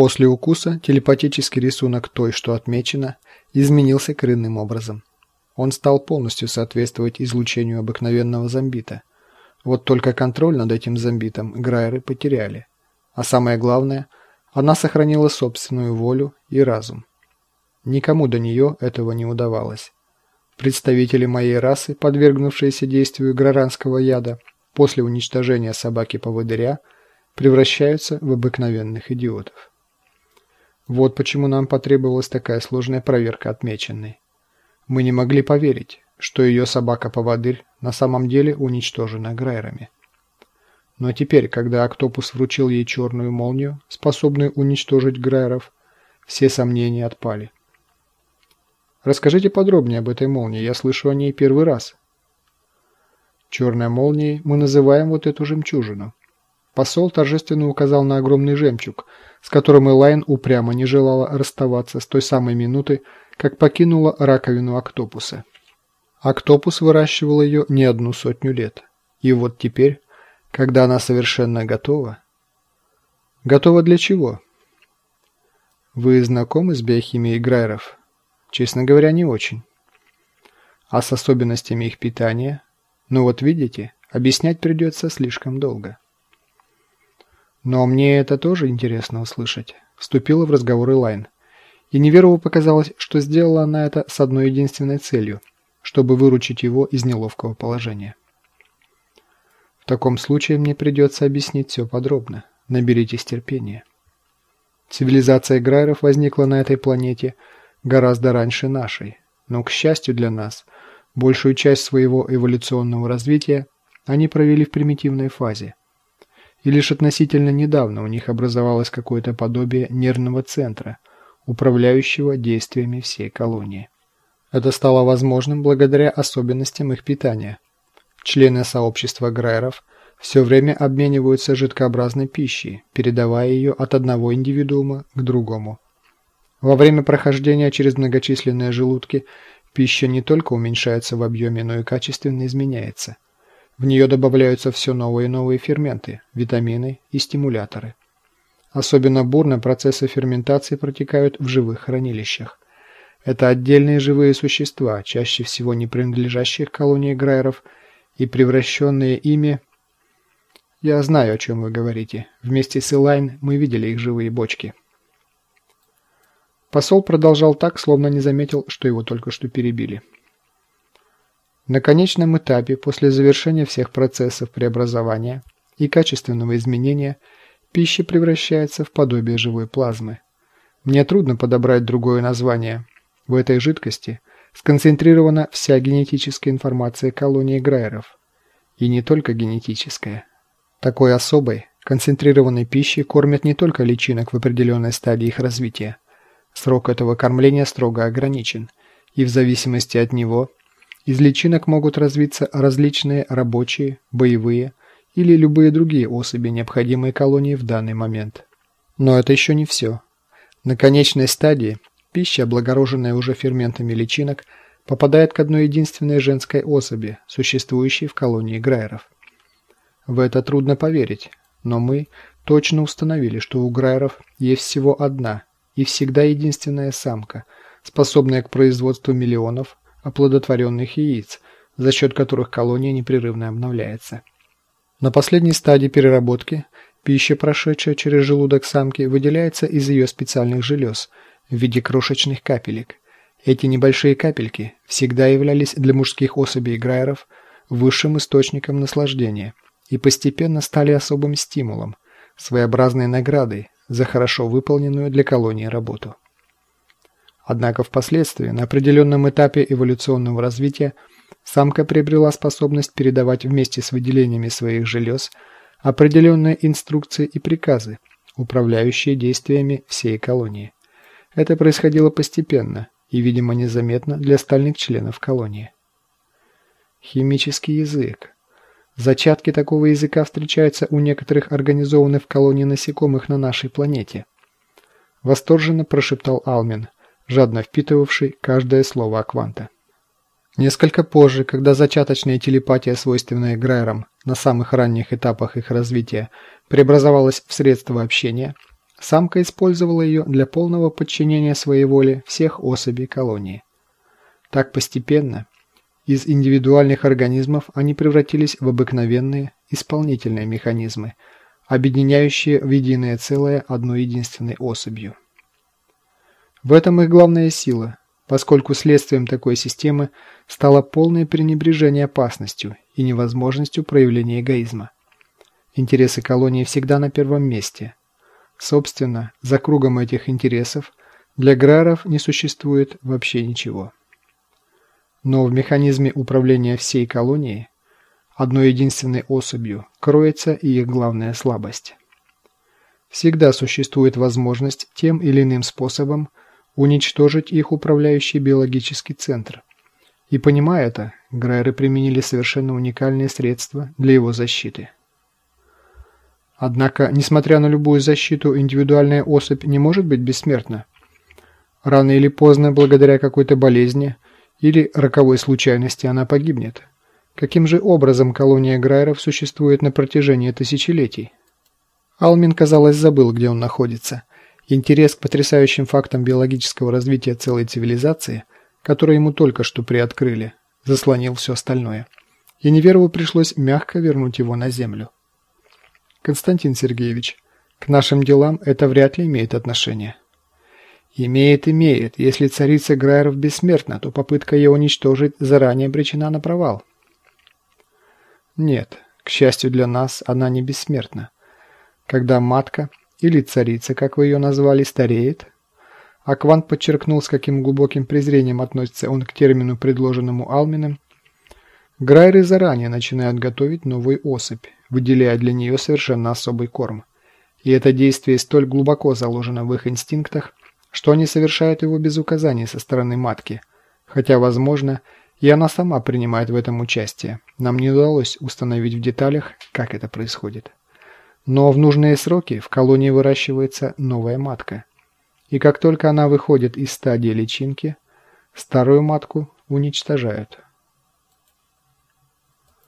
После укуса телепатический рисунок той, что отмечено, изменился коренным образом. Он стал полностью соответствовать излучению обыкновенного зомбита. Вот только контроль над этим зомбитом Грайеры потеряли. А самое главное, она сохранила собственную волю и разум. Никому до нее этого не удавалось. Представители моей расы, подвергнувшиеся действию граранского яда после уничтожения собаки-поводыря, превращаются в обыкновенных идиотов. Вот почему нам потребовалась такая сложная проверка отмеченной. Мы не могли поверить, что ее собака-поводырь на самом деле уничтожена Грайерами. Но теперь, когда Октопус вручил ей черную молнию, способную уничтожить Грайеров, все сомнения отпали. Расскажите подробнее об этой молнии, я слышу о ней первый раз. Черной молнией мы называем вот эту жемчужину. Посол торжественно указал на огромный жемчуг, с которым Элайн упрямо не желала расставаться с той самой минуты, как покинула раковину Октопуса. Октопус выращивал ее не одну сотню лет. И вот теперь, когда она совершенно готова... Готова для чего? Вы знакомы с биохимией Грайеров? Честно говоря, не очень. А с особенностями их питания? Ну вот видите, объяснять придется слишком долго. Но мне это тоже интересно услышать. Вступила в разговор Элайн. И Неверову показалось, что сделала она это с одной единственной целью, чтобы выручить его из неловкого положения. В таком случае мне придется объяснить все подробно. Наберитесь терпения. Цивилизация Грайеров возникла на этой планете гораздо раньше нашей, но, к счастью для нас, большую часть своего эволюционного развития они провели в примитивной фазе. И лишь относительно недавно у них образовалось какое-то подобие нервного центра, управляющего действиями всей колонии. Это стало возможным благодаря особенностям их питания. Члены сообщества Грайеров все время обмениваются жидкообразной пищей, передавая ее от одного индивидуума к другому. Во время прохождения через многочисленные желудки пища не только уменьшается в объеме, но и качественно изменяется. В нее добавляются все новые и новые ферменты, витамины и стимуляторы. Особенно бурно процессы ферментации протекают в живых хранилищах. Это отдельные живые существа, чаще всего не принадлежащие к колонии Грайеров и превращенные ими... Я знаю, о чем вы говорите. Вместе с Элайн мы видели их живые бочки. Посол продолжал так, словно не заметил, что его только что перебили. На конечном этапе, после завершения всех процессов преобразования и качественного изменения, пища превращается в подобие живой плазмы. Мне трудно подобрать другое название. В этой жидкости сконцентрирована вся генетическая информация колонии Грайеров. И не только генетическая. Такой особой, концентрированной пищей кормят не только личинок в определенной стадии их развития, Срок этого кормления строго ограничен, и в зависимости от него из личинок могут развиться различные рабочие, боевые или любые другие особи, необходимые колонии в данный момент. Но это еще не все. На конечной стадии пища, облагороженная уже ферментами личинок, попадает к одной единственной женской особи, существующей в колонии Грайеров. В это трудно поверить, но мы точно установили, что у Грайеров есть всего одна – и всегда единственная самка, способная к производству миллионов оплодотворенных яиц, за счет которых колония непрерывно обновляется. На последней стадии переработки пища, прошедшая через желудок самки, выделяется из ее специальных желез в виде крошечных капелек. Эти небольшие капельки всегда являлись для мужских особей Грайеров высшим источником наслаждения и постепенно стали особым стимулом, своеобразной наградой за хорошо выполненную для колонии работу. Однако впоследствии, на определенном этапе эволюционного развития, самка приобрела способность передавать вместе с выделениями своих желез определенные инструкции и приказы, управляющие действиями всей колонии. Это происходило постепенно и, видимо, незаметно для остальных членов колонии. Химический язык. Зачатки такого языка встречаются у некоторых организованных в колонии насекомых на нашей планете. Восторженно прошептал Алмин, жадно впитывавший каждое слово Акванта. Несколько позже, когда зачаточная телепатия, свойственная Грайерам на самых ранних этапах их развития, преобразовалась в средство общения, самка использовала ее для полного подчинения своей воле всех особей колонии. Так постепенно из индивидуальных организмов они превратились в обыкновенные исполнительные механизмы, объединяющие в единое целое одной единственной особью. В этом их главная сила, поскольку следствием такой системы стало полное пренебрежение опасностью и невозможностью проявления эгоизма. Интересы колонии всегда на первом месте. Собственно, за кругом этих интересов для Граров не существует вообще ничего. Но в механизме управления всей колонией одной единственной особью кроется и их главная слабость. Всегда существует возможность тем или иным способом уничтожить их управляющий биологический центр. И понимая это, Грайеры применили совершенно уникальные средства для его защиты. Однако, несмотря на любую защиту, индивидуальная особь не может быть бессмертна. Рано или поздно, благодаря какой-то болезни или роковой случайности, она погибнет. Каким же образом колония Грайеров существует на протяжении тысячелетий? Алмин, казалось, забыл, где он находится. Интерес к потрясающим фактам биологического развития целой цивилизации, который ему только что приоткрыли, заслонил все остальное. И Неверову пришлось мягко вернуть его на землю. Константин Сергеевич, к нашим делам это вряд ли имеет отношение. Имеет, имеет. Если царица Грайеров бессмертна, то попытка ее уничтожить заранее обречена на провал. Нет, к счастью для нас, она не бессмертна. Когда матка или царица, как вы ее назвали, стареет. А Квант подчеркнул, с каким глубоким презрением относится он к термину, предложенному Алминым. Грайры заранее начинают готовить новую особь, выделяя для нее совершенно особый корм. И это действие столь глубоко заложено в их инстинктах, что они совершают его без указаний со стороны матки, хотя, возможно, и она сама принимает в этом участие. Нам не удалось установить в деталях, как это происходит. Но в нужные сроки в колонии выращивается новая матка. И как только она выходит из стадии личинки, старую матку уничтожают.